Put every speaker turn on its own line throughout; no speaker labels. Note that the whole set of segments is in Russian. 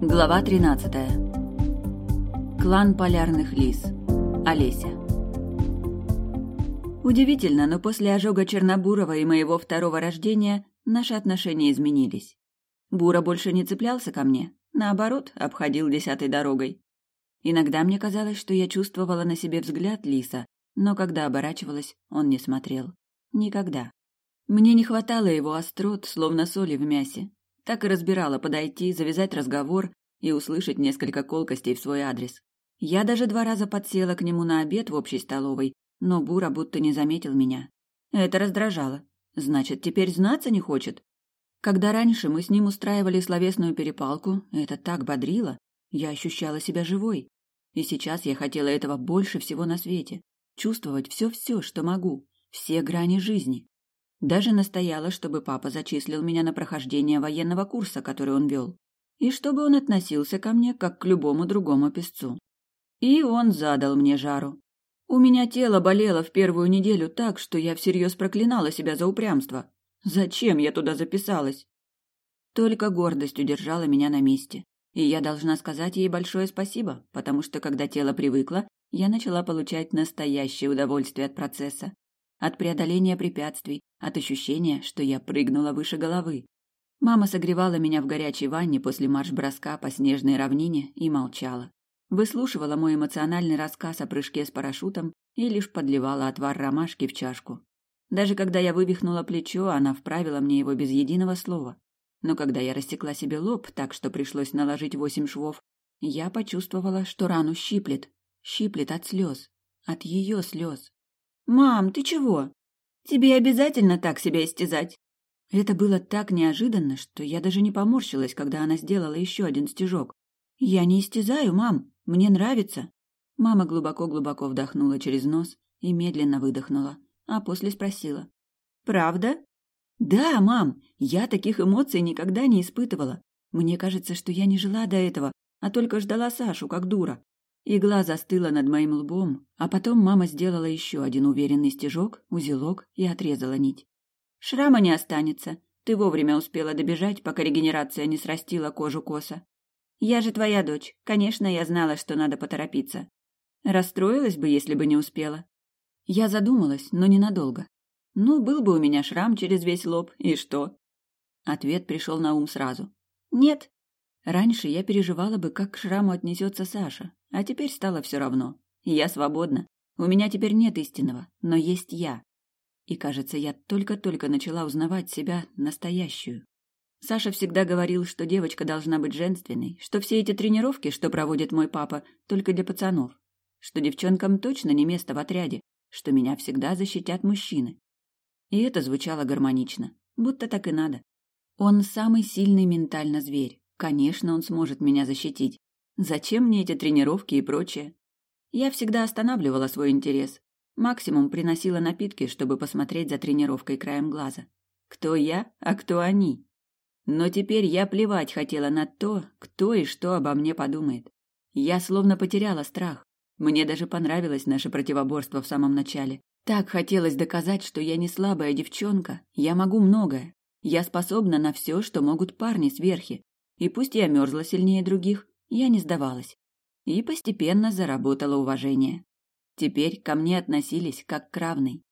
Глава 13. Клан полярных лис. Олеся. Удивительно, но после ожога Чернобурова и моего второго рождения наши отношения изменились. Бура больше не цеплялся ко мне, наоборот, обходил десятой дорогой. Иногда мне казалось, что я чувствовала на себе взгляд лиса, но когда оборачивалась, он не смотрел. Никогда. Мне не хватало его острот, словно соли в мясе, так и разбирала подойти, завязать разговор и услышать несколько колкостей в свой адрес. Я даже два раза подсела к нему на обед в общей столовой, но Бура будто не заметил меня. Это раздражало. Значит, теперь знаться не хочет. Когда раньше мы с ним устраивали словесную перепалку, это так бодрило, я ощущала себя живой. И сейчас я хотела этого больше всего на свете. Чувствовать все-все, что могу, все грани жизни. Даже настояла, чтобы папа зачислил меня на прохождение военного курса, который он вел, и чтобы он относился ко мне как к любому другому песцу. И он задал мне жару. У меня тело болело в первую неделю так, что я всерьез проклинала себя за упрямство. Зачем я туда записалась? Только гордость удержала меня на месте. И я должна сказать ей большое спасибо, потому что когда тело привыкло, я начала получать настоящее удовольствие от процесса от преодоления препятствий, от ощущения, что я прыгнула выше головы. Мама согревала меня в горячей ванне после марш-броска по снежной равнине и молчала. Выслушивала мой эмоциональный рассказ о прыжке с парашютом и лишь подливала отвар ромашки в чашку. Даже когда я вывихнула плечо, она вправила мне его без единого слова. Но когда я растекла себе лоб так, что пришлось наложить восемь швов, я почувствовала, что рану щиплет. Щиплет от слез. От ее слез. «Мам, ты чего? Тебе обязательно так себя истязать?» Это было так неожиданно, что я даже не поморщилась, когда она сделала еще один стежок. «Я не истязаю, мам. Мне нравится». Мама глубоко-глубоко вдохнула через нос и медленно выдохнула, а после спросила. «Правда?» «Да, мам, я таких эмоций никогда не испытывала. Мне кажется, что я не жила до этого, а только ждала Сашу, как дура. Игла застыла над моим лбом, а потом мама сделала еще один уверенный стежок, узелок и отрезала нить. «Шрама не останется. Ты вовремя успела добежать, пока регенерация не срастила кожу коса. Я же твоя дочь. Конечно, я знала, что надо поторопиться. Расстроилась бы, если бы не успела. Я задумалась, но ненадолго. Ну, был бы у меня шрам через весь лоб, и что? Ответ пришел на ум сразу. Нет, Раньше я переживала бы, как к шраму отнесется Саша, а теперь стало все равно. Я свободна. У меня теперь нет истинного, но есть я. И, кажется, я только-только начала узнавать себя настоящую. Саша всегда говорил, что девочка должна быть женственной, что все эти тренировки, что проводит мой папа, только для пацанов, что девчонкам точно не место в отряде, что меня всегда защитят мужчины. И это звучало гармонично, будто так и надо. Он самый сильный ментально зверь, Конечно, он сможет меня защитить. Зачем мне эти тренировки и прочее? Я всегда останавливала свой интерес. Максимум приносила напитки, чтобы посмотреть за тренировкой краем глаза. Кто я, а кто они? Но теперь я плевать хотела на то, кто и что обо мне подумает. Я словно потеряла страх. Мне даже понравилось наше противоборство в самом начале. Так хотелось доказать, что я не слабая девчонка, я могу многое. Я способна на все, что могут парни сверхи, и пусть я мерзла сильнее других, я не сдавалась. И постепенно заработала уважение. Теперь ко мне относились как к равной.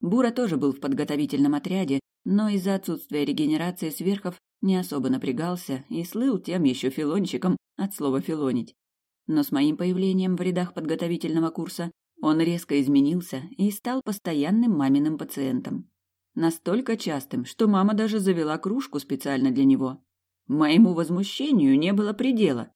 Бура тоже был в подготовительном отряде, но из-за отсутствия регенерации сверхов не особо напрягался и слыл тем еще филончиком от слова «филонить». Но с моим появлением в рядах подготовительного курса он резко изменился и стал постоянным маминым пациентом. Настолько частым, что мама даже завела кружку специально для него. Моему возмущению не было предела.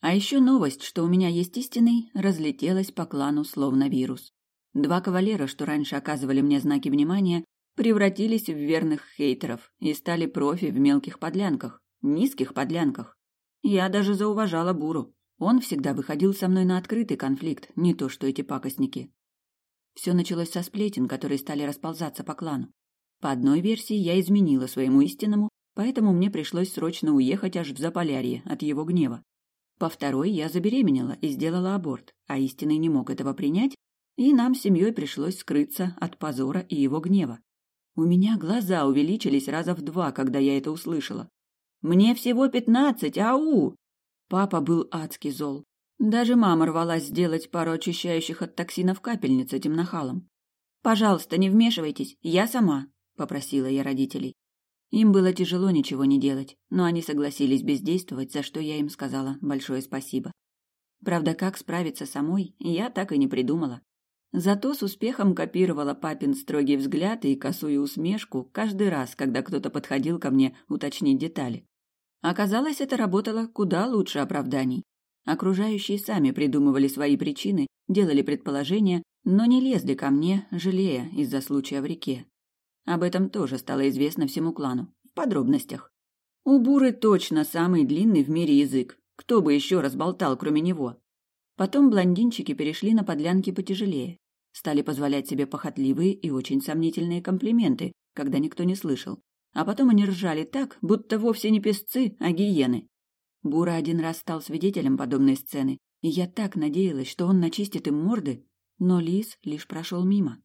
А еще новость, что у меня есть истинный, разлетелась по клану словно вирус. Два кавалера, что раньше оказывали мне знаки внимания, превратились в верных хейтеров и стали профи в мелких подлянках, низких подлянках. Я даже зауважала Буру. Он всегда выходил со мной на открытый конфликт, не то что эти пакостники. Все началось со сплетен, которые стали расползаться по клану. По одной версии, я изменила своему истинному поэтому мне пришлось срочно уехать аж в Заполярье от его гнева. По второй я забеременела и сделала аборт, а истинный не мог этого принять, и нам с семьей пришлось скрыться от позора и его гнева. У меня глаза увеличились раза в два, когда я это услышала. Мне всего пятнадцать, ау!» Папа был адски зол. Даже мама рвалась сделать пару очищающих от токсинов капельниц этим нахалом. «Пожалуйста, не вмешивайтесь, я сама», — попросила я родителей. Им было тяжело ничего не делать, но они согласились бездействовать, за что я им сказала большое спасибо. Правда, как справиться самой, я так и не придумала. Зато с успехом копировала папин строгий взгляд и косую усмешку каждый раз, когда кто-то подходил ко мне уточнить детали. Оказалось, это работало куда лучше оправданий. Окружающие сами придумывали свои причины, делали предположения, но не лезли ко мне, жалея из-за случая в реке. Об этом тоже стало известно всему клану, в подробностях. У Буры точно самый длинный в мире язык. Кто бы еще разболтал, кроме него? Потом блондинчики перешли на подлянки потяжелее. Стали позволять себе похотливые и очень сомнительные комплименты, когда никто не слышал. А потом они ржали так, будто вовсе не песцы, а гиены. Бура один раз стал свидетелем подобной сцены, и я так надеялась, что он начистит им морды, но лис лишь прошел мимо.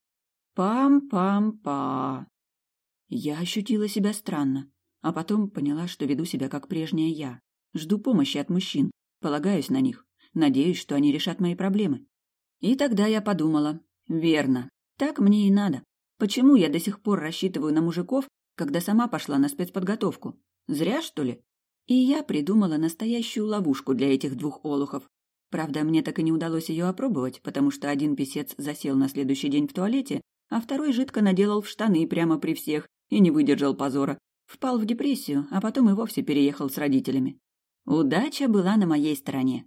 Пам-пам-па. Я ощутила себя странно, а потом поняла, что веду себя как прежняя я. Жду помощи от мужчин, полагаюсь на них, надеюсь, что они решат мои проблемы. И тогда я подумала, верно, так мне и надо. Почему я до сих пор рассчитываю на мужиков, когда сама пошла на спецподготовку? Зря, что ли? И я придумала настоящую ловушку для этих двух олухов. Правда, мне так и не удалось ее опробовать, потому что один писец засел на следующий день в туалете, а второй жидко наделал в штаны прямо при всех и не выдержал позора. Впал в депрессию, а потом и вовсе переехал с родителями. Удача была на моей стороне.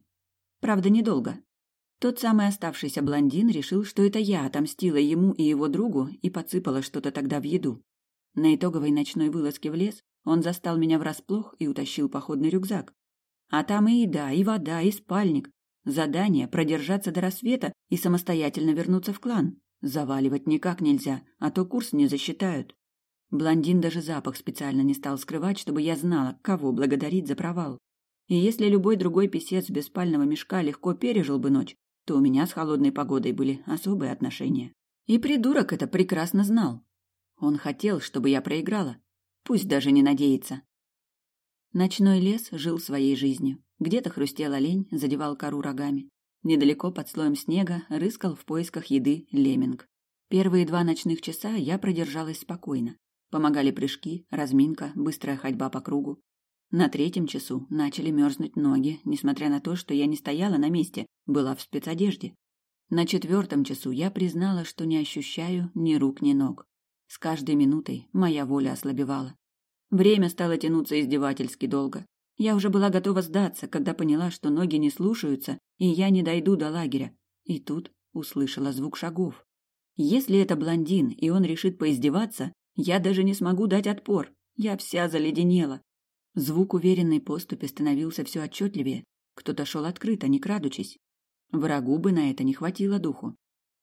Правда, недолго. Тот самый оставшийся блондин решил, что это я отомстила ему и его другу и подсыпала что-то тогда в еду. На итоговой ночной вылазке в лес он застал меня врасплох и утащил походный рюкзак. А там и еда, и вода, и спальник. Задание – продержаться до рассвета и самостоятельно вернуться в клан. Заваливать никак нельзя, а то курс не засчитают. Блондин даже запах специально не стал скрывать, чтобы я знала, кого благодарить за провал. И если любой другой писец без спального мешка легко пережил бы ночь, то у меня с холодной погодой были особые отношения. И придурок это прекрасно знал. Он хотел, чтобы я проиграла, Пусть даже не надеется. Ночной лес жил своей жизнью. Где-то хрустел олень, задевал кору рогами. Недалеко под слоем снега рыскал в поисках еды леминг. Первые два ночных часа я продержалась спокойно. Помогали прыжки, разминка, быстрая ходьба по кругу. На третьем часу начали мерзнуть ноги, несмотря на то, что я не стояла на месте, была в спецодежде. На четвертом часу я признала, что не ощущаю ни рук, ни ног. С каждой минутой моя воля ослабевала. Время стало тянуться издевательски долго. Я уже была готова сдаться, когда поняла, что ноги не слушаются, и я не дойду до лагеря. И тут услышала звук шагов. Если это блондин, и он решит поиздеваться, я даже не смогу дать отпор. Я вся заледенела. Звук уверенной поступи становился все отчетливее. Кто-то шел открыто, не крадучись. Врагу бы на это не хватило духу.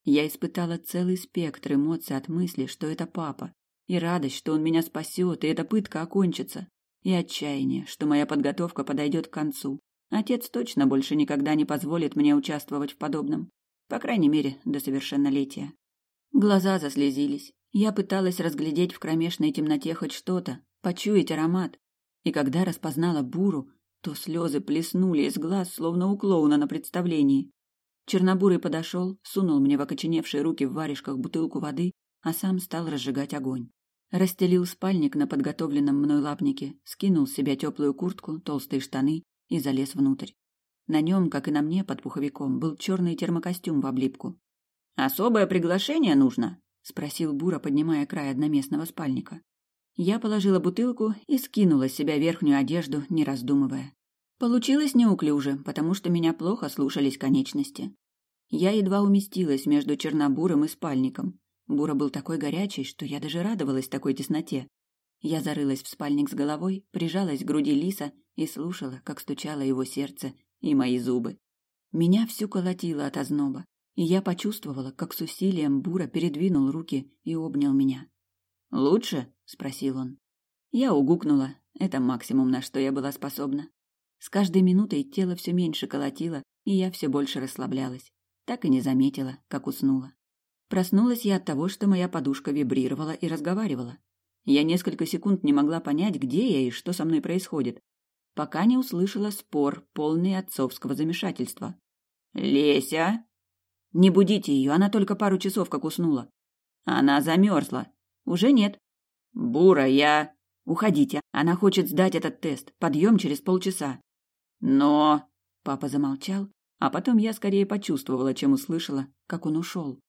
Я испытала целый спектр эмоций от мысли, что это папа, и радость, что он меня спасет, и эта пытка окончится, и отчаяние, что моя подготовка подойдет к концу. Отец точно больше никогда не позволит мне участвовать в подобном, по крайней мере, до совершеннолетия. Глаза заслезились. Я пыталась разглядеть в кромешной темноте хоть что-то, почуять аромат. И когда распознала буру, то слезы плеснули из глаз, словно у клоуна на представлении. Чернобурый подошел, сунул мне в окоченевшие руки в варежках бутылку воды, а сам стал разжигать огонь. Расстелил спальник на подготовленном мной лапнике, скинул с себя теплую куртку, толстые штаны и залез внутрь. На нем, как и на мне под пуховиком, был черный термокостюм в облипку. «Особое приглашение нужно?» — спросил Бура, поднимая край одноместного спальника. Я положила бутылку и скинула с себя верхнюю одежду, не раздумывая. Получилось неуклюже, потому что меня плохо слушались конечности. Я едва уместилась между Чернобуром и спальником. Бура был такой горячий, что я даже радовалась такой тесноте. Я зарылась в спальник с головой, прижалась к груди лиса и слушала, как стучало его сердце и мои зубы. Меня всю колотило от озноба, и я почувствовала, как с усилием Бура передвинул руки и обнял меня. «Лучше?» — спросил он. Я угукнула. Это максимум, на что я была способна. С каждой минутой тело все меньше колотило, и я все больше расслаблялась. Так и не заметила, как уснула. Проснулась я от того, что моя подушка вибрировала и разговаривала. Я несколько секунд не могла понять, где я и что со мной происходит, пока не услышала спор, полный отцовского замешательства. «Леся!» «Не будите ее, она только пару часов как уснула». «Она замерзла». «Уже нет». «Бура, я...» «Уходите, она хочет сдать этот тест. Подъем через полчаса». «Но...» Папа замолчал, а потом я скорее почувствовала, чем услышала, как он ушел.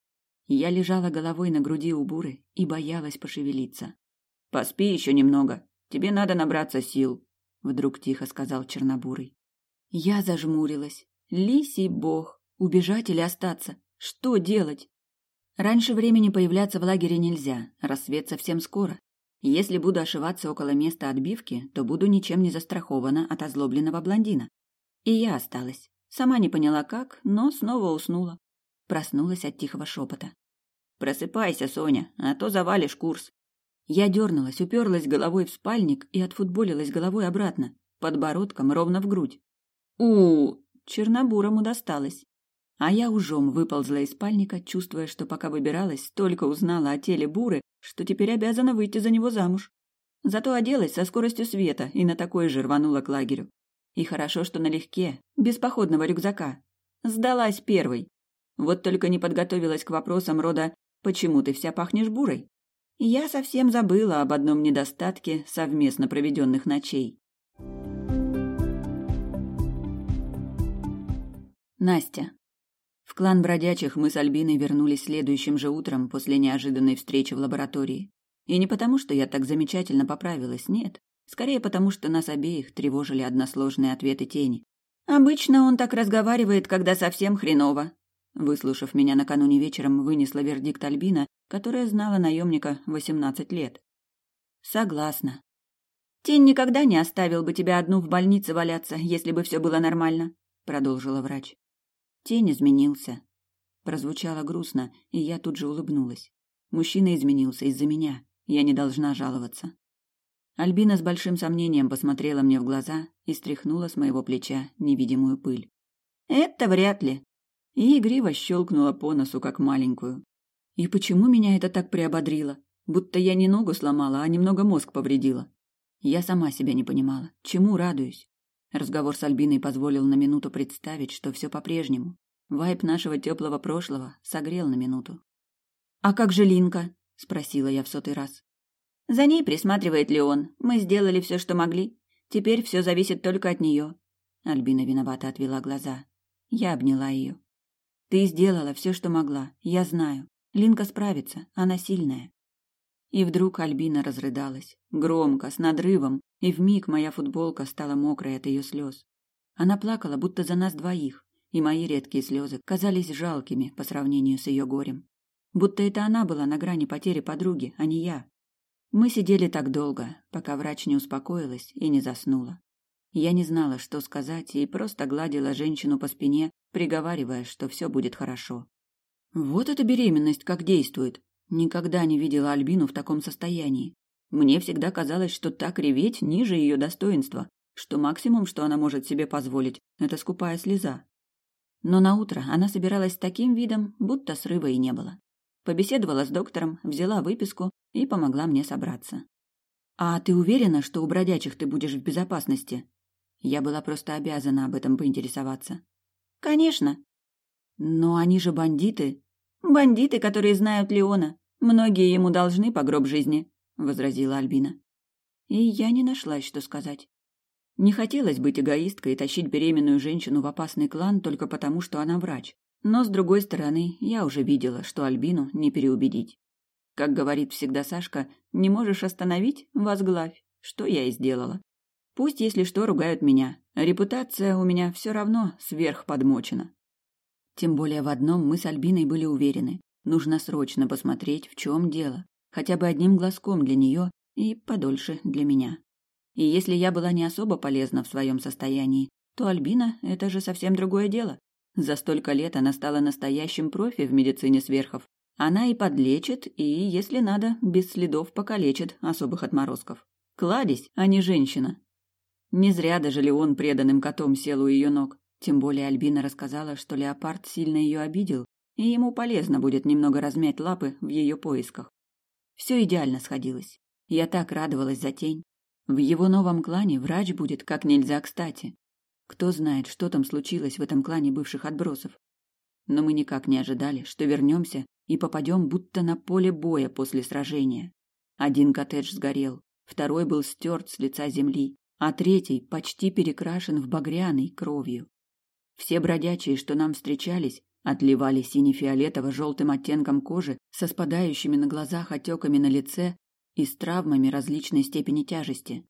Я лежала головой на груди у Буры и боялась пошевелиться. «Поспи еще немного. Тебе надо набраться сил», — вдруг тихо сказал Чернобурый. Я зажмурилась. Лисий бог. Убежать или остаться? Что делать? Раньше времени появляться в лагере нельзя, рассвет совсем скоро. Если буду ошиваться около места отбивки, то буду ничем не застрахована от озлобленного блондина. И я осталась. Сама не поняла как, но снова уснула. Проснулась от тихого шепота. «Просыпайся, Соня, а то завалишь курс». Я дернулась, уперлась головой в спальник и отфутболилась головой обратно, подбородком ровно в грудь. у Чернобурому досталось. А я ужом выползла из спальника, чувствуя, что пока выбиралась, столько узнала о теле Буры, что теперь обязана выйти за него замуж. Зато оделась со скоростью света и на такой же рванула к лагерю. И хорошо, что налегке, без походного рюкзака. Сдалась первой. Вот только не подготовилась к вопросам рода «Почему ты вся пахнешь бурой?» Я совсем забыла об одном недостатке совместно проведенных ночей. Настя. В клан бродячих мы с Альбиной вернулись следующим же утром после неожиданной встречи в лаборатории. И не потому, что я так замечательно поправилась, нет. Скорее потому, что нас обеих тревожили односложные ответы тени. «Обычно он так разговаривает, когда совсем хреново», Выслушав меня накануне вечером, вынесла вердикт Альбина, которая знала наемника восемнадцать лет. Согласна. Тень никогда не оставил бы тебя одну в больнице валяться, если бы все было нормально, продолжила врач. Тень изменился. Прозвучало грустно, и я тут же улыбнулась. Мужчина изменился из-за меня. Я не должна жаловаться. Альбина с большим сомнением посмотрела мне в глаза и стряхнула с моего плеча невидимую пыль. Это вряд ли, и игриво щелкнула по носу, как маленькую. И почему меня это так приободрило? Будто я не ногу сломала, а немного мозг повредила. Я сама себя не понимала. Чему радуюсь? Разговор с Альбиной позволил на минуту представить, что все по-прежнему. Вайп нашего теплого прошлого согрел на минуту. «А как же Линка?» – спросила я в сотый раз. «За ней присматривает Леон. Мы сделали все, что могли. Теперь все зависит только от нее». Альбина виновато отвела глаза. Я обняла ее. Ты сделала все, что могла. Я знаю. Линка справится. Она сильная. И вдруг Альбина разрыдалась. Громко, с надрывом. И вмиг моя футболка стала мокрой от ее слез. Она плакала, будто за нас двоих. И мои редкие слезы казались жалкими по сравнению с ее горем. Будто это она была на грани потери подруги, а не я. Мы сидели так долго, пока врач не успокоилась и не заснула. Я не знала, что сказать, и просто гладила женщину по спине, приговаривая, что все будет хорошо. Вот эта беременность как действует. Никогда не видела Альбину в таком состоянии. Мне всегда казалось, что так реветь ниже ее достоинства, что максимум, что она может себе позволить, это скупая слеза. Но на утро она собиралась с таким видом, будто срыва и не было. Побеседовала с доктором, взяла выписку и помогла мне собраться. «А ты уверена, что у бродячих ты будешь в безопасности?» Я была просто обязана об этом поинтересоваться. Конечно. Но они же бандиты. Бандиты, которые знают Леона. Многие ему должны по гроб жизни, возразила Альбина. И я не нашлась, что сказать. Не хотелось быть эгоисткой и тащить беременную женщину в опасный клан только потому, что она врач. Но, с другой стороны, я уже видела, что Альбину не переубедить. Как говорит всегда Сашка, не можешь остановить – возглавь, что я и сделала. Пусть, если что, ругают меня. Репутация у меня все равно сверхподмочена. Тем более в одном мы с Альбиной были уверены. Нужно срочно посмотреть, в чем дело. Хотя бы одним глазком для нее и подольше для меня. И если я была не особо полезна в своем состоянии, то Альбина – это же совсем другое дело. За столько лет она стала настоящим профи в медицине сверхов. Она и подлечит, и, если надо, без следов покалечит особых отморозков. Кладезь, а не женщина. Не зря даже Леон преданным котом сел у ее ног. Тем более Альбина рассказала, что леопард сильно ее обидел, и ему полезно будет немного размять лапы в ее поисках. Все идеально сходилось. Я так радовалась за тень. В его новом клане врач будет как нельзя кстати. Кто знает, что там случилось в этом клане бывших отбросов. Но мы никак не ожидали, что вернемся и попадем будто на поле боя после сражения. Один коттедж сгорел, второй был стерт с лица земли, а третий почти перекрашен в багряной кровью. Все бродячие, что нам встречались, отливали сине-фиолетово-желтым оттенком кожи со спадающими на глазах отеками на лице и с травмами различной степени тяжести.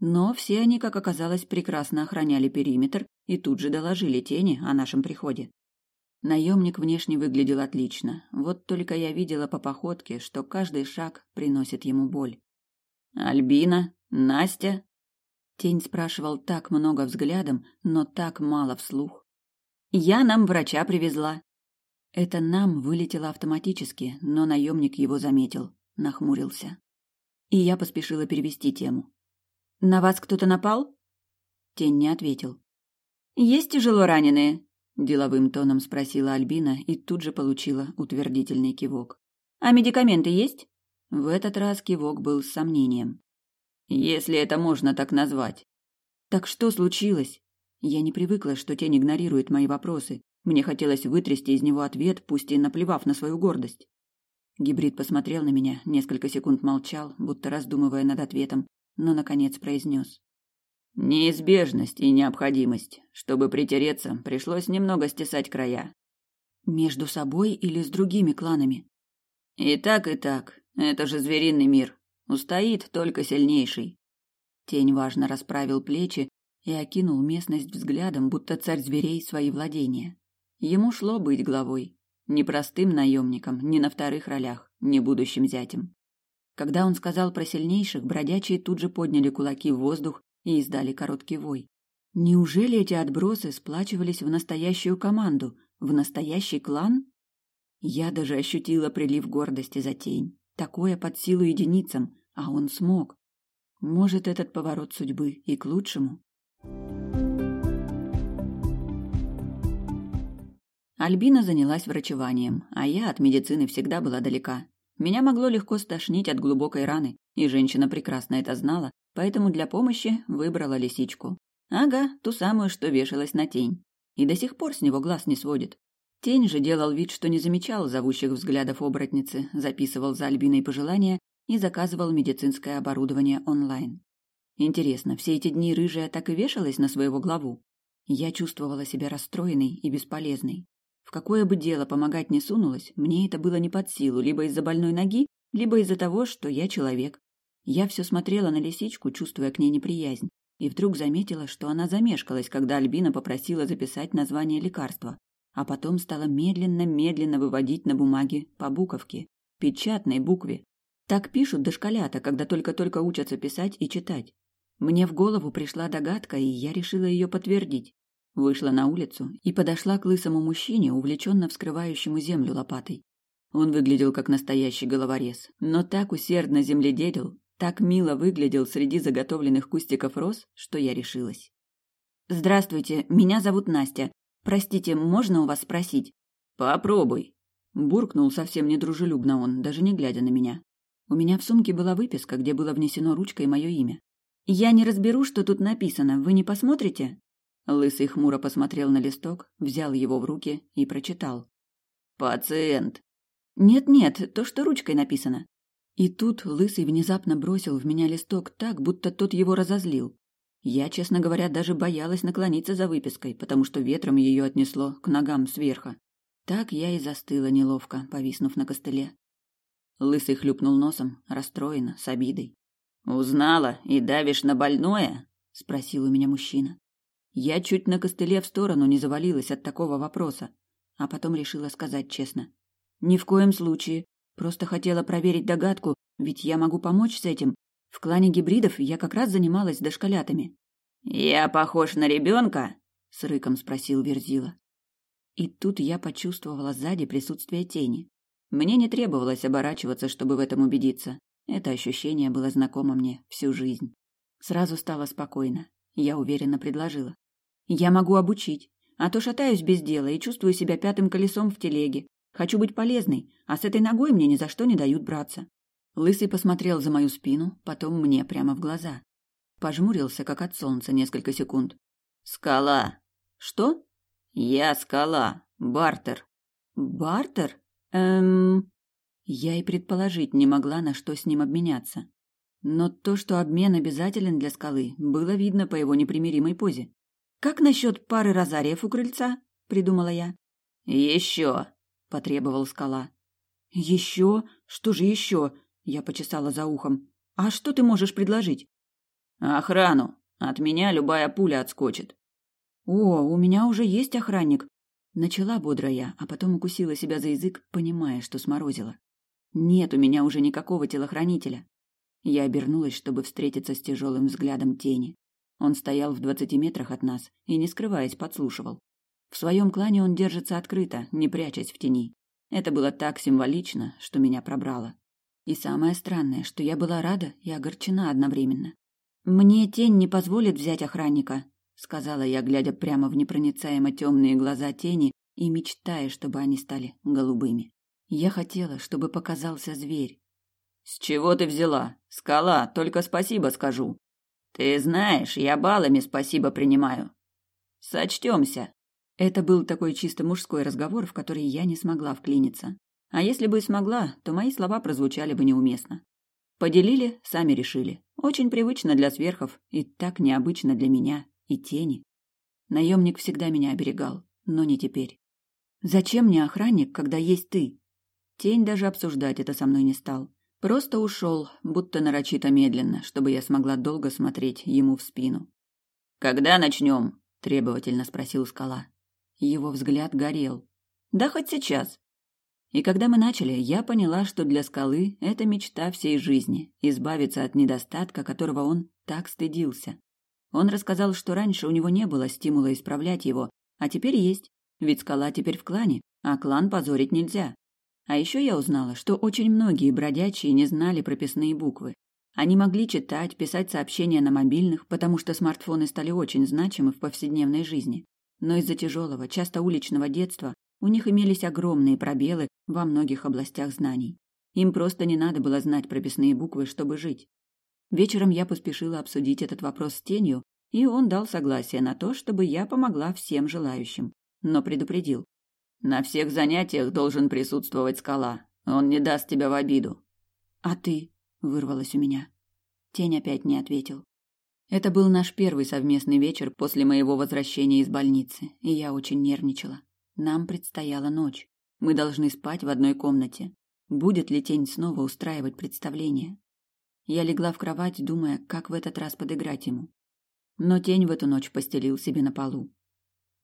Но все они, как оказалось, прекрасно охраняли периметр и тут же доложили тени о нашем приходе. Наемник внешне выглядел отлично, вот только я видела по походке, что каждый шаг приносит ему боль. «Альбина? Настя?» Тень спрашивал так много взглядом, но так мало вслух. «Я нам врача привезла». Это «нам» вылетело автоматически, но наемник его заметил, нахмурился. И я поспешила перевести тему. «На вас кто-то напал?» Тень не ответил. «Есть тяжело раненые?» деловым тоном спросила Альбина и тут же получила утвердительный кивок. А медикаменты есть? В этот раз кивок был с сомнением. Если это можно так назвать. Так что случилось? Я не привыкла, что тень игнорирует мои вопросы. Мне хотелось вытрясти из него ответ, пусть и наплевав на свою гордость. Гибрид посмотрел на меня, несколько секунд молчал, будто раздумывая над ответом, но наконец произнес: Неизбежность и необходимость. Чтобы притереться, пришлось немного стесать края. Между собой или с другими кланами? И так, и так. Это же звериный мир. Устоит только сильнейший. Тень важно расправил плечи и окинул местность взглядом, будто царь зверей свои владения. Ему шло быть главой. Не простым наемником, не на вторых ролях, не будущим зятем. Когда он сказал про сильнейших, бродячие тут же подняли кулаки в воздух и издали короткий вой. Неужели эти отбросы сплачивались в настоящую команду, в настоящий клан? Я даже ощутила прилив гордости за тень. Такое под силу единицам, а он смог. Может, этот поворот судьбы и к лучшему. Альбина занялась врачеванием, а я от медицины всегда была далека. Меня могло легко стошнить от глубокой раны, и женщина прекрасно это знала поэтому для помощи выбрала лисичку. Ага, ту самую, что вешалась на тень. И до сих пор с него глаз не сводит. Тень же делал вид, что не замечал зовущих взглядов оборотницы, записывал за Альбиной пожелания и заказывал медицинское оборудование онлайн. Интересно, все эти дни рыжая так и вешалась на своего главу? Я чувствовала себя расстроенной и бесполезной. В какое бы дело помогать не сунулась, мне это было не под силу, либо из-за больной ноги, либо из-за того, что я человек, я все смотрела на лисичку, чувствуя к ней неприязнь, и вдруг заметила, что она замешкалась, когда Альбина попросила записать название лекарства, а потом стала медленно-медленно выводить на бумаге по буковке, печатной букве. Так пишут дошколята, когда только-только учатся писать и читать. Мне в голову пришла догадка, и я решила ее подтвердить. Вышла на улицу и подошла к лысому мужчине, увлеченно вскрывающему землю лопатой. Он выглядел как настоящий головорез, но так усердно земледелил, так мило выглядел среди заготовленных кустиков роз, что я решилась. «Здравствуйте, меня зовут Настя. Простите, можно у вас спросить?» «Попробуй», – буркнул совсем недружелюбно он, даже не глядя на меня. У меня в сумке была выписка, где было внесено ручкой мое имя. «Я не разберу, что тут написано. Вы не посмотрите?» Лысый хмуро посмотрел на листок, взял его в руки и прочитал. «Пациент». «Нет-нет, то, что ручкой написано». И тут Лысый внезапно бросил в меня листок так, будто тот его разозлил. Я, честно говоря, даже боялась наклониться за выпиской, потому что ветром ее отнесло к ногам сверху. Так я и застыла неловко, повиснув на костыле. Лысый хлюпнул носом, расстроенно, с обидой. «Узнала и давишь на больное?» — спросил у меня мужчина. Я чуть на костыле в сторону не завалилась от такого вопроса, а потом решила сказать честно. «Ни в коем случае. Просто хотела проверить догадку, ведь я могу помочь с этим. В клане гибридов я как раз занималась дошколятами. «Я похож на ребенка?» — с рыком спросил Верзила. И тут я почувствовала сзади присутствие тени. Мне не требовалось оборачиваться, чтобы в этом убедиться. Это ощущение было знакомо мне всю жизнь. Сразу стало спокойно. Я уверенно предложила. «Я могу обучить, а то шатаюсь без дела и чувствую себя пятым колесом в телеге. Хочу быть полезной, а с этой ногой мне ни за что не дают браться. Лысый посмотрел за мою спину, потом мне прямо в глаза. Пожмурился, как от солнца, несколько секунд. «Скала!» «Что?» «Я скала. Бартер». «Бартер? Эм...» Я и предположить не могла, на что с ним обменяться. Но то, что обмен обязателен для скалы, было видно по его непримиримой позе. «Как насчет пары розариев у крыльца?» — придумала я. «Еще!» — потребовал скала. «Еще? Что же еще?» — я почесала за ухом. «А что ты можешь предложить?» «Охрану. От меня любая пуля отскочит». «О, у меня уже есть охранник». Начала бодро я, а потом укусила себя за язык, понимая, что сморозила. «Нет у меня уже никакого телохранителя». Я обернулась, чтобы встретиться с тяжелым взглядом тени. Он стоял в двадцати метрах от нас и, не скрываясь, подслушивал. В своем клане он держится открыто, не прячась в тени. Это было так символично, что меня пробрало. И самое странное, что я была рада и огорчена одновременно. «Мне тень не позволит взять охранника», — сказала я, глядя прямо в непроницаемо темные глаза тени и мечтая, чтобы они стали голубыми. Я хотела, чтобы показался зверь. «С чего ты взяла? Скала, только спасибо скажу», ты знаешь, я балами спасибо принимаю. Сочтемся. Это был такой чисто мужской разговор, в который я не смогла вклиниться. А если бы и смогла, то мои слова прозвучали бы неуместно. Поделили, сами решили. Очень привычно для сверхов и так необычно для меня и тени. Наемник всегда меня оберегал, но не теперь. Зачем мне охранник, когда есть ты? Тень даже обсуждать это со мной не стал. Просто ушел, будто нарочито медленно, чтобы я смогла долго смотреть ему в спину. «Когда начнем?» – требовательно спросил скала. Его взгляд горел. «Да хоть сейчас». И когда мы начали, я поняла, что для скалы это мечта всей жизни – избавиться от недостатка, которого он так стыдился. Он рассказал, что раньше у него не было стимула исправлять его, а теперь есть, ведь скала теперь в клане, а клан позорить нельзя. А еще я узнала, что очень многие бродячие не знали прописные буквы. Они могли читать, писать сообщения на мобильных, потому что смартфоны стали очень значимы в повседневной жизни. Но из-за тяжелого, часто уличного детства у них имелись огромные пробелы во многих областях знаний. Им просто не надо было знать прописные буквы, чтобы жить. Вечером я поспешила обсудить этот вопрос с тенью, и он дал согласие на то, чтобы я помогла всем желающим, но предупредил. На всех занятиях должен присутствовать скала. Он не даст тебя в обиду. А ты? вырвалось у меня. Тень опять не ответил. Это был наш первый совместный вечер после моего возвращения из больницы, и я очень нервничала. Нам предстояла ночь. Мы должны спать в одной комнате. Будет ли тень снова устраивать представление? Я легла в кровать, думая, как в этот раз подыграть ему. Но тень в эту ночь постелил себе на полу.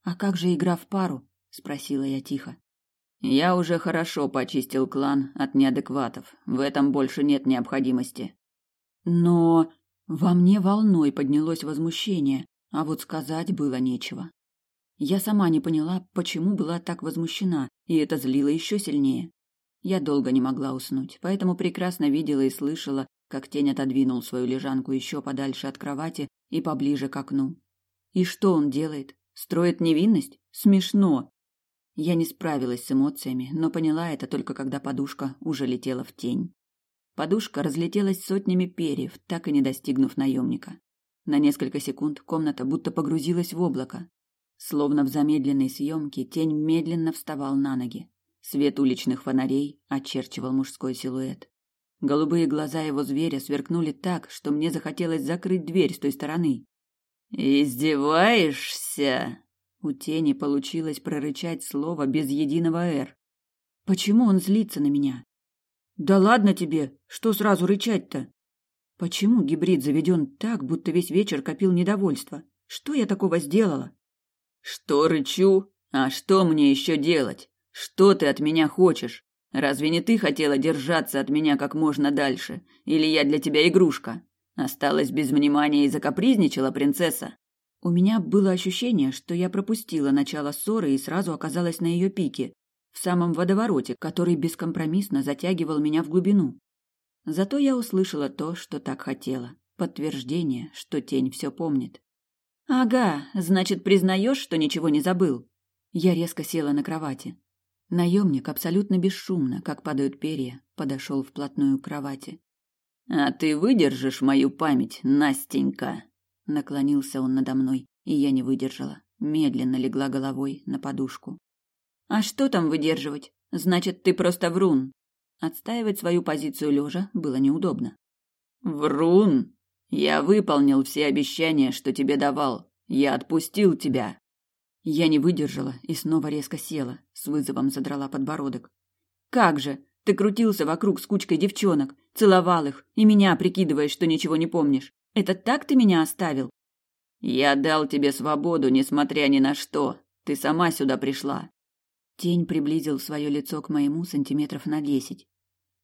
А как же игра в пару? спросила я тихо. Я уже хорошо почистил клан от неадекватов. В этом больше нет необходимости. Но во мне волной поднялось возмущение, а вот сказать было нечего. Я сама не поняла, почему была так возмущена, и это злило еще сильнее. Я долго не могла уснуть, поэтому прекрасно видела и слышала, как тень отодвинул свою лежанку еще подальше от кровати и поближе к окну. И что он делает? Строит невинность? Смешно. Я не справилась с эмоциями, но поняла это только когда подушка уже летела в тень. Подушка разлетелась сотнями перьев, так и не достигнув наемника. На несколько секунд комната будто погрузилась в облако. Словно в замедленной съемке тень медленно вставал на ноги. Свет уличных фонарей очерчивал мужской силуэт. Голубые глаза его зверя сверкнули так, что мне захотелось закрыть дверь с той стороны. «Издеваешься?» У тени получилось прорычать слово без единого «р». Почему он злится на меня? Да ладно тебе, что сразу рычать-то? Почему гибрид заведен так, будто весь вечер копил недовольство? Что я такого сделала? Что рычу? А что мне еще делать? Что ты от меня хочешь? Разве не ты хотела держаться от меня как можно дальше? Или я для тебя игрушка? Осталась без внимания и закапризничала принцесса? У меня было ощущение, что я пропустила начало ссоры и сразу оказалась на ее пике, в самом водовороте, который бескомпромиссно затягивал меня в глубину. Зато я услышала то, что так хотела, подтверждение, что тень все помнит. «Ага, значит, признаешь, что ничего не забыл?» Я резко села на кровати. Наемник абсолютно бесшумно, как падают перья, подошел вплотную к кровати.
«А ты выдержишь мою память, Настенька?»
Наклонился он надо мной, и я не выдержала. Медленно легла головой на подушку. «А что там выдерживать? Значит, ты просто врун!» Отстаивать свою позицию лежа было неудобно.
«Врун! Я выполнил все обещания, что тебе давал. Я отпустил тебя!»
Я не выдержала и снова резко села, с вызовом задрала подбородок. «Как же! Ты крутился вокруг с кучкой девчонок, целовал их и меня прикидываешь, что ничего не помнишь. Это так ты меня оставил?»
«Я дал тебе свободу, несмотря ни на что. Ты сама сюда пришла».
Тень приблизил свое лицо к моему сантиметров на десять.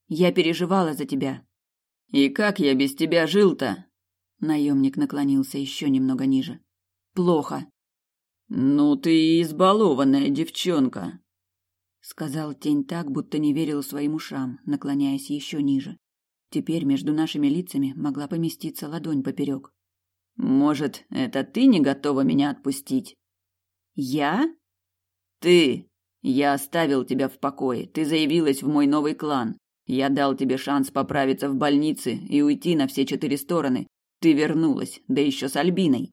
«Я переживала за тебя».
«И как я без тебя жил-то?»
Наемник наклонился еще немного ниже. «Плохо».
«Ну ты избалованная девчонка», — сказал тень так, будто не верил своим ушам, наклоняясь еще ниже.
Теперь между нашими лицами могла поместиться ладонь поперек.
«Может, это ты не готова меня отпустить?»
«Я?»
«Ты! Я оставил тебя в покое, ты заявилась в мой новый клан. Я дал тебе шанс поправиться в больнице и уйти на все четыре стороны. Ты вернулась, да еще с Альбиной.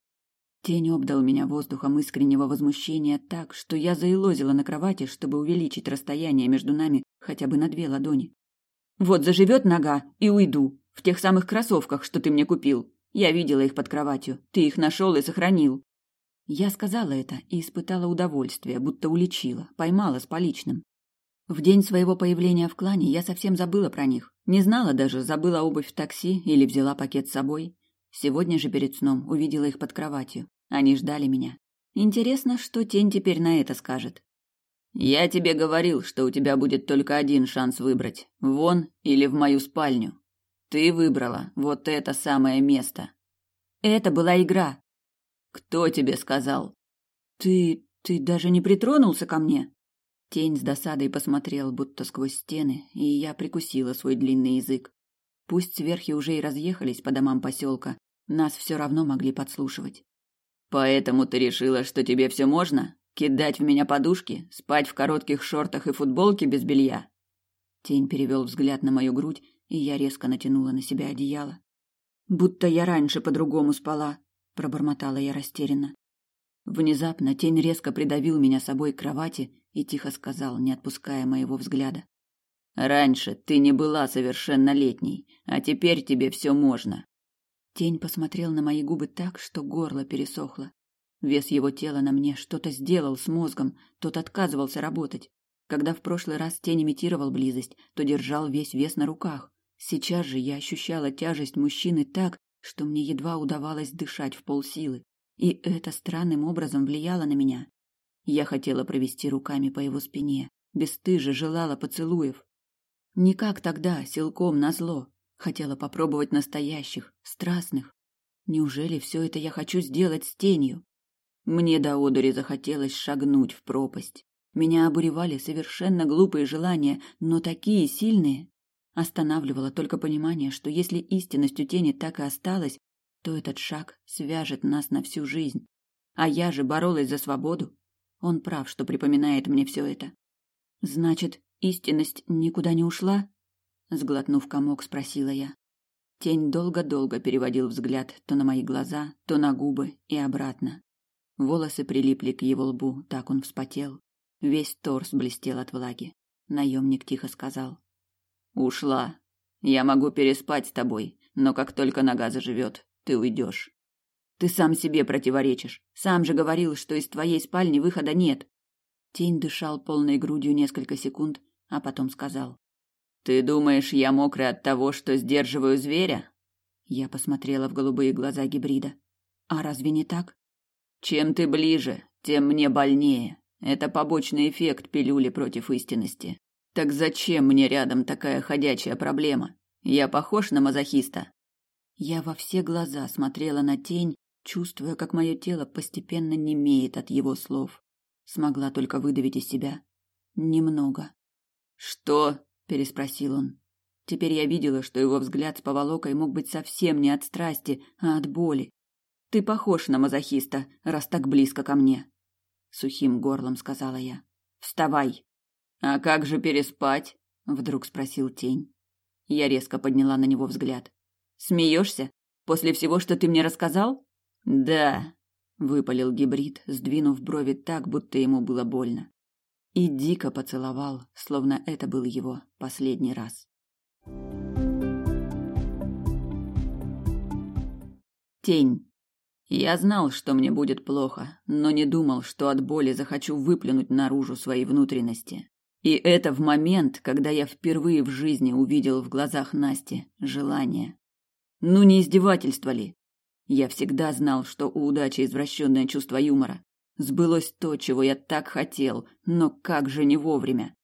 Тень обдал меня воздухом искреннего возмущения так, что я заилозила на кровати, чтобы увеличить расстояние между нами хотя бы на две ладони. Вот заживет нога и уйду. В тех самых кроссовках, что ты мне купил. Я видела их под кроватью. Ты их нашел и сохранил. Я сказала это и испытала удовольствие, будто уличила, поймала с поличным. В день своего появления в клане я совсем забыла про них. Не знала даже, забыла обувь в такси или взяла пакет с собой. Сегодня же перед сном увидела их под кроватью. Они ждали меня. Интересно, что тень теперь на это скажет.
Я тебе говорил, что у тебя будет только один шанс выбрать: вон или в мою спальню. Ты выбрала вот это самое место.
Это была игра.
Кто тебе сказал?
Ты ты даже не притронулся ко мне. Тень с досадой посмотрел, будто сквозь стены, и я прикусила свой длинный язык. Пусть сверхи уже и разъехались по домам поселка, нас все равно могли подслушивать.
Поэтому ты решила, что тебе все можно? Кидать в меня подушки, спать в коротких шортах и футболке без белья?
Тень перевел взгляд на мою грудь, и я резко натянула на себя одеяло. Будто я раньше по-другому спала, пробормотала я растерянно. Внезапно тень резко придавил меня собой к кровати и тихо сказал, не отпуская моего взгляда:
Раньше ты не была совершеннолетней, а теперь тебе все можно.
Тень посмотрел на мои губы так, что горло пересохло. Вес его тела на мне что-то сделал с мозгом, тот отказывался работать. Когда в прошлый раз тень имитировал близость, то держал весь вес на руках. Сейчас же я ощущала тяжесть мужчины так, что мне едва удавалось дышать в полсилы. И это странным образом влияло на меня. Я хотела провести руками по его спине, бесстыже желала поцелуев, не как тогда, силком назло. Хотела попробовать настоящих, страстных. Неужели все это я хочу сделать с тенью? Мне до одури захотелось шагнуть в пропасть. Меня обуревали совершенно глупые желания, но такие сильные. Останавливало только понимание, что если истинность у тени так и осталась, то этот шаг свяжет нас на всю жизнь. А я же боролась за свободу. Он прав, что припоминает мне все это. Значит, Истинность никуда не ушла? Сглотнув комок, спросила я. Тень долго-долго переводил взгляд то на мои глаза, то на губы и обратно. Волосы прилипли к его лбу, так он вспотел. Весь торс блестел от влаги. Наемник тихо сказал.
«Ушла. Я могу переспать с тобой, но как только нога заживет, ты уйдешь».
«Ты сам себе противоречишь. Сам же говорил, что из твоей спальни выхода нет». Тень дышал полной грудью несколько секунд, а потом сказал.
«Ты думаешь, я мокрый от того, что сдерживаю зверя?»
Я посмотрела в голубые глаза гибрида. «А разве не так?»
«Чем ты ближе, тем мне больнее. Это побочный эффект пилюли против истинности. Так зачем мне рядом такая ходячая проблема? Я похож на мазохиста?»
Я во все глаза смотрела на тень, чувствуя, как мое тело постепенно немеет от его слов. Смогла только выдавить из себя. Немного.
«Что?»
– переспросил он. Теперь я видела, что его взгляд с поволокой мог быть совсем не от страсти, а от боли. «Ты похож на мазохиста, раз так близко ко мне», — сухим горлом сказала я. «Вставай!»
А как же переспать? Вдруг спросил тень. Я резко подняла на него взгляд. Смеешься? После всего, что ты мне рассказал? Да, выпалил гибрид, сдвинув брови так, будто ему было больно. И дико поцеловал, словно это был его последний раз. Тень. Я знал, что мне будет плохо, но не думал, что от боли захочу выплюнуть наружу свои внутренности. И это в момент, когда я впервые в жизни увидел в глазах Насти желание. Ну не издевательство ли? Я всегда знал, что у удачи извращенное чувство юмора. Сбылось то, чего я так хотел, но как же не вовремя.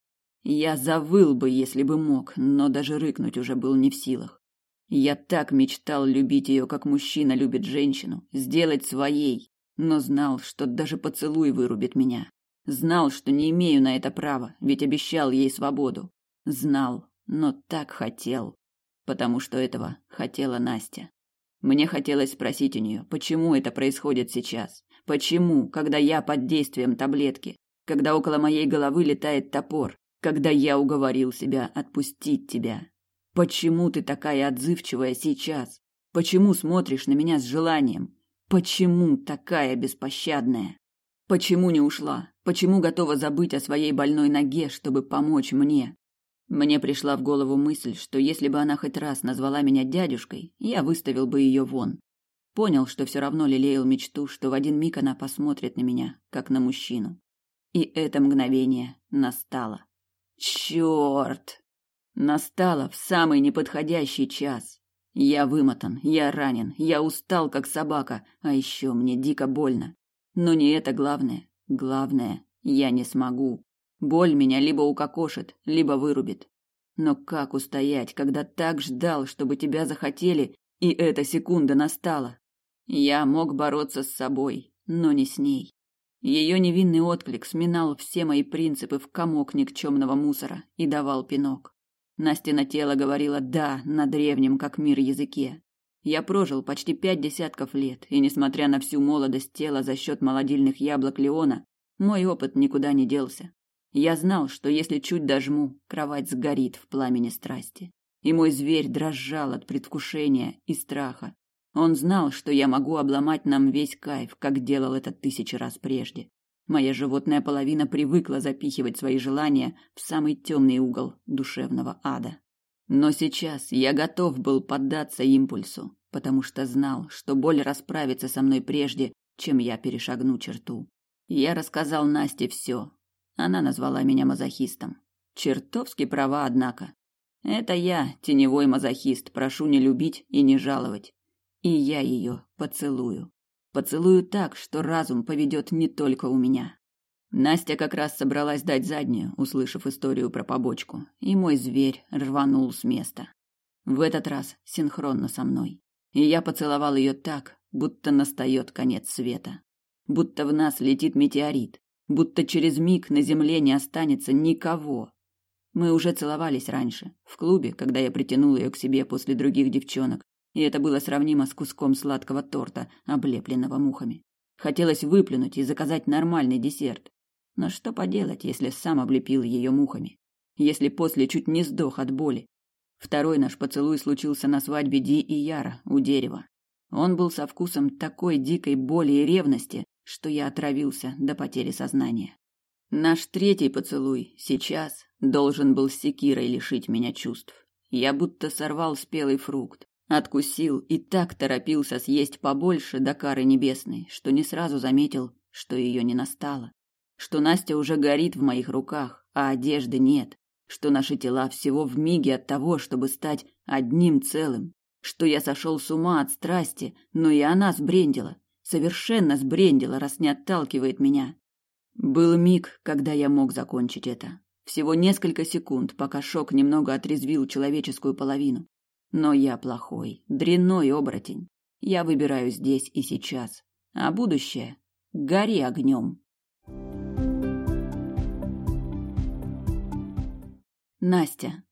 Я завыл бы, если бы мог, но даже рыкнуть уже был не в силах. Я так мечтал любить ее, как мужчина любит женщину, сделать своей, но знал, что даже поцелуй вырубит меня. Знал, что не имею на это права, ведь обещал ей свободу. Знал, но так хотел, потому что этого хотела Настя. Мне хотелось спросить у нее, почему это происходит сейчас? Почему, когда я под действием таблетки, когда около моей головы летает топор, когда я уговорил себя отпустить тебя? Почему ты такая отзывчивая сейчас? Почему смотришь на меня с желанием? Почему такая беспощадная? Почему не ушла? Почему готова забыть о своей больной ноге, чтобы помочь мне? Мне пришла в голову мысль, что если бы она хоть раз назвала меня дядюшкой, я выставил бы ее вон. Понял, что все равно лелеял мечту, что в один миг она посмотрит на меня, как на мужчину. И это мгновение настало. Черт! Настало в самый неподходящий час. Я вымотан, я ранен, я устал, как собака, а еще мне дико больно. Но не это главное. Главное, я не смогу. Боль меня либо укокошит, либо вырубит. Но как устоять, когда так ждал, чтобы тебя захотели, и эта секунда настала? Я мог бороться с собой, но не с ней. Ее невинный отклик сминал все мои принципы в комок никчемного мусора и давал пинок. Настина тело говорило «да» на древнем, как мир, языке. Я прожил почти пять десятков лет, и, несмотря на всю молодость тела за счет молодильных яблок Леона, мой опыт никуда не делся. Я знал, что если чуть дожму, кровать сгорит в пламени страсти. И мой зверь дрожал от предвкушения и страха. Он знал, что я могу обломать нам весь кайф, как делал это тысячи раз прежде. Моя животная половина привыкла запихивать свои желания в самый темный угол душевного ада. Но сейчас я готов был поддаться импульсу, потому что знал, что боль расправится со мной прежде, чем я перешагну черту. Я рассказал Насте все, она назвала меня мазохистом. Чертовски права, однако. Это я, теневой мазохист, прошу не любить и не жаловать. И я ее поцелую. Поцелую так, что разум поведет не только у меня. Настя как раз собралась дать заднюю, услышав историю про побочку, и мой зверь рванул с места. В этот раз синхронно со мной. И я поцеловал ее так, будто настает конец света. Будто в нас летит метеорит, будто через миг на земле не останется никого. Мы уже целовались раньше, в клубе, когда я притянул ее к себе после других девчонок, и это было сравнимо с куском сладкого торта, облепленного мухами. Хотелось выплюнуть и заказать нормальный десерт. Но что поделать, если сам облепил ее мухами? Если после чуть не сдох от боли? Второй наш поцелуй случился на свадьбе Ди и Яра у дерева. Он был со вкусом такой дикой боли и ревности, что я отравился до потери сознания. Наш третий поцелуй сейчас должен был секирой лишить меня чувств. Я будто сорвал спелый фрукт, откусил и так торопился съесть побольше до кары небесной, что не сразу заметил, что ее не настало, что Настя уже горит в моих руках, а одежды нет, что наши тела всего в миге от того, чтобы стать одним целым, что я сошел с ума от страсти, но и она сбрендила, Совершенно сбрендила, раз не отталкивает меня. Был миг, когда я мог закончить это. Всего несколько секунд, пока шок немного отрезвил человеческую половину. Но я плохой, дрянной оборотень. Я выбираю здесь и сейчас. А будущее — гори огнем. Настя.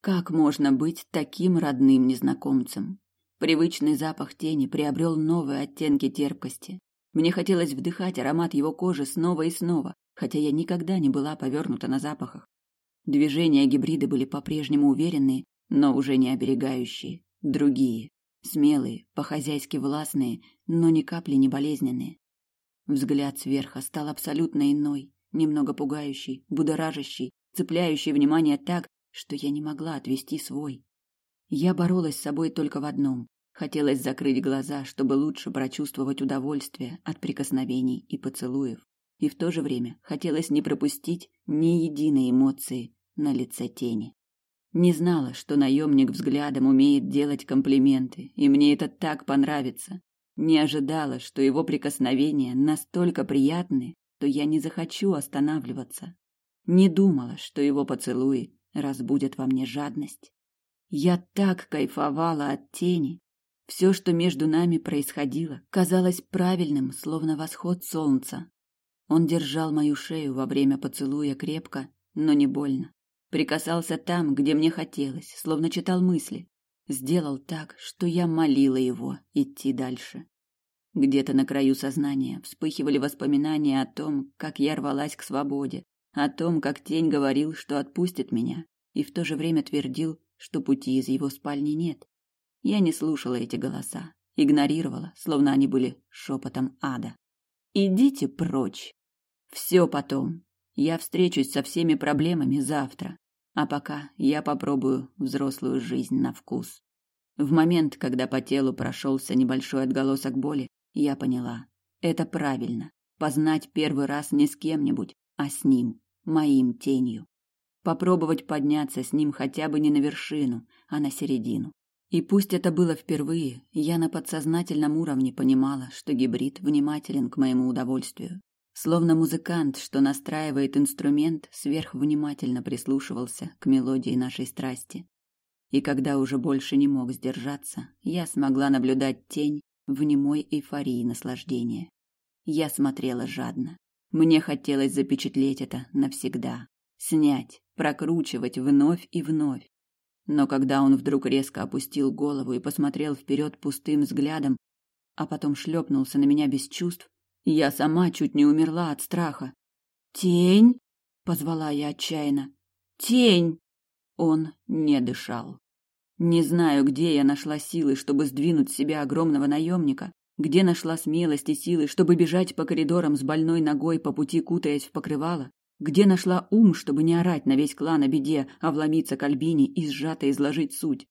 Как можно быть таким родным незнакомцем? Привычный запах тени приобрел новые оттенки терпкости. Мне хотелось вдыхать аромат его кожи снова и снова.
хотя я никогда не была повернута на запахах. Движения гибрида были по-прежнему уверенные, но уже не оберегающие, другие, смелые, по-хозяйски властные, но ни капли не болезненные. Взгляд сверха стал абсолютно иной, немного пугающий, будоражащий, цепляющий внимание так, что я не могла отвести свой. Я боролась с собой только в одном. Хотелось закрыть глаза, чтобы лучше прочувствовать удовольствие от прикосновений и поцелуев. И в то же время хотелось не пропустить ни единой эмоции на лице тени. Не знала, что наемник взглядом умеет делать комплименты, и мне это так понравится. Не ожидала, что его прикосновения настолько приятны, что я не захочу останавливаться. Не думала, что его поцелуи разбудят во мне жадность. Я так кайфовала от тени. Все, что между нами происходило, казалось правильным, словно восход солнца. Он держал мою шею во время поцелуя крепко, но не больно. Прикасался там, где мне хотелось, словно читал мысли. Сделал так, что я молила его идти дальше. Где-то на краю сознания вспыхивали воспоминания о том, как я рвалась к свободе, о том, как тень говорил, что отпустит меня, и в то же время твердил, что пути из его спальни нет. Я не слушала эти голоса, игнорировала, словно они были шепотом ада. «Идите прочь. Все потом. Я встречусь со всеми проблемами завтра. А пока я попробую взрослую жизнь на вкус». В момент, когда по телу прошелся небольшой отголосок боли, я поняла. Это правильно. Познать первый раз не с кем-нибудь, а с ним, моим тенью. Попробовать подняться с ним хотя бы не на вершину, а на середину. И пусть это было впервые, я на подсознательном уровне понимала, что гибрид внимателен к моему удовольствию. Словно музыкант, что настраивает инструмент, сверхвнимательно прислушивался к мелодии нашей страсти. И когда уже больше не мог сдержаться, я смогла наблюдать тень, в немой эйфории наслаждения. Я смотрела жадно. Мне хотелось запечатлеть это навсегда, снять, прокручивать вновь и вновь. Но когда он вдруг резко опустил голову и посмотрел вперед пустым взглядом, а потом шлепнулся на меня без чувств, я сама чуть не умерла от страха. «Тень!» — позвала я отчаянно. «Тень!» Он не дышал. Не знаю, где я нашла силы, чтобы сдвинуть с себя огромного наемника, где нашла смелость и силы, чтобы бежать по коридорам с больной ногой по пути кутаясь в покрывало, где нашла ум, чтобы не орать на весь клан о беде, а вломиться к Альбине и сжато изложить суть.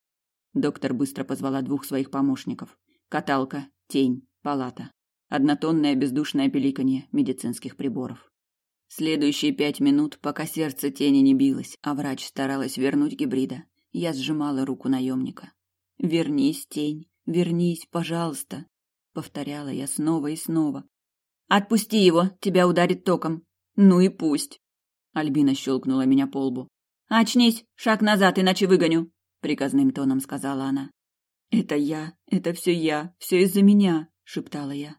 Доктор быстро позвала двух своих помощников. Каталка, тень, палата. Однотонное бездушное пиликанье медицинских приборов. Следующие пять минут, пока сердце тени не билось, а врач старалась вернуть гибрида, я сжимала руку наемника. «Вернись, тень, вернись, пожалуйста», — повторяла я снова и снова. «Отпусти его, тебя ударит током». «Ну и пусть». Альбина щелкнула меня по лбу. «Очнись, шаг назад, иначе выгоню», — приказным тоном сказала она. «Это я, это все я, все из-за меня», — шептала я.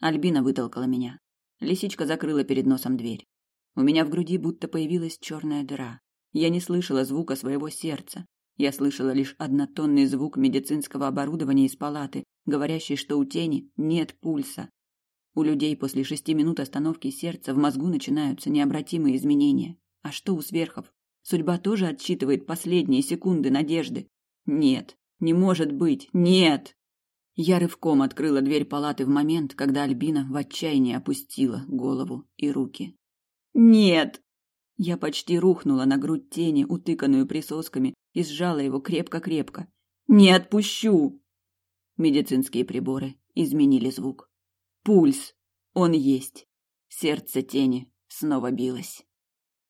Альбина вытолкала меня. Лисичка закрыла перед носом дверь. У меня в груди будто появилась черная дыра. Я не слышала звука своего сердца. Я слышала лишь однотонный звук медицинского оборудования из палаты, говорящий, что у тени нет пульса. У людей после шести минут остановки сердца в мозгу начинаются необратимые изменения. А что у сверхов? Судьба тоже отсчитывает последние секунды надежды. Нет, не может быть, нет! Я рывком открыла дверь палаты в момент, когда Альбина в отчаянии опустила голову и руки. «Нет!» Я почти рухнула на грудь тени, утыканную присосками, и сжала его крепко-крепко. «Не отпущу!» Медицинские приборы изменили звук. Пульс! Он есть! Сердце тени снова билось.